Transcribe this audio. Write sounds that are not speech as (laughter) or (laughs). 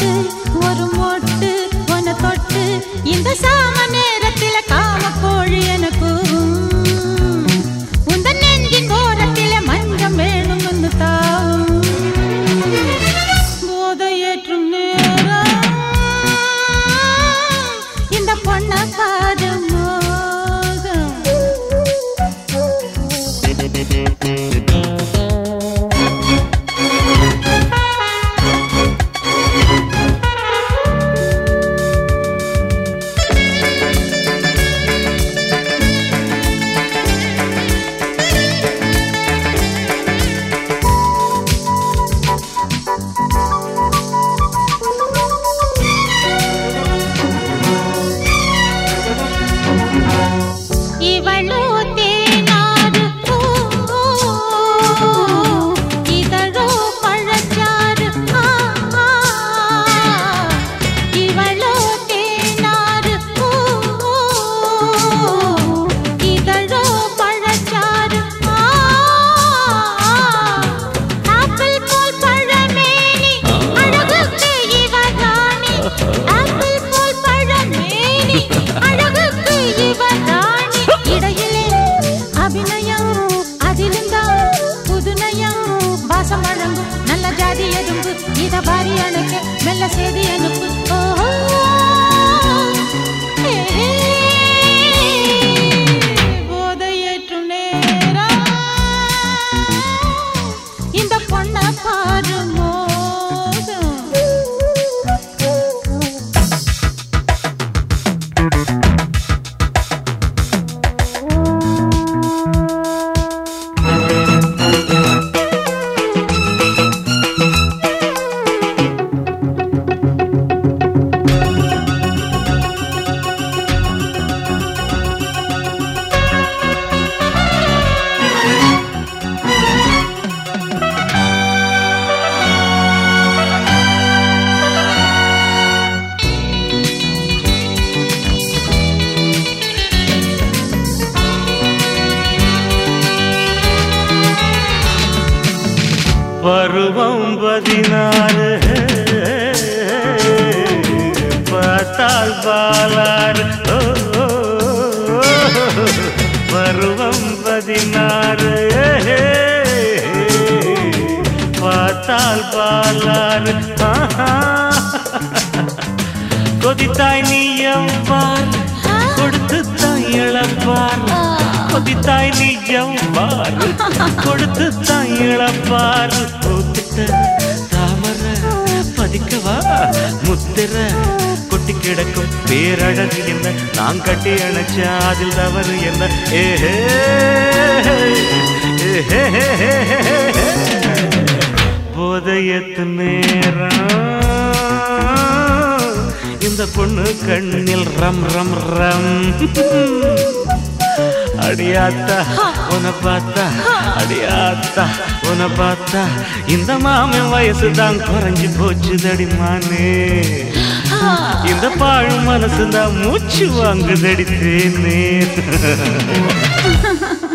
பாட்டு ஒரு மொட்டு உன தொட்டு இந்த சாம Bariana. பருவம் பதினாறு. பார்த்தால் பாலாறு. பருவம் பதினாறு. பார்த்தால் பாலாறு. கொதித்தாய் நீ எவ்வாறு கொடுத்து தாய் இழப்பார் கொதித்தாய் நீ எவ்வாறு கொடுத்து தான் இழப்பார். பூத்திட்ட தாமர பதிக்கவா? முத்திர கொட்டி கிடக்கும் பேரழகு என்ன? நான் கட்டி அணைச்ச அதில் தவறு என்ன? ஏஹே ஏஹே போதையத்து நேரம். இந்த பொண்ணு கண்ணில் ரம் ரம் ரம். அடியாத்தா உன பார்த்தா அடியாத்தா உன பார்த்தா இந்த மாமன் வயசு தான் குறைஞ்சு போச்சு தடிமானே இந்த பாழ் மனசு தான் மூச்சு வாங்குதடி தேனே. (laughs)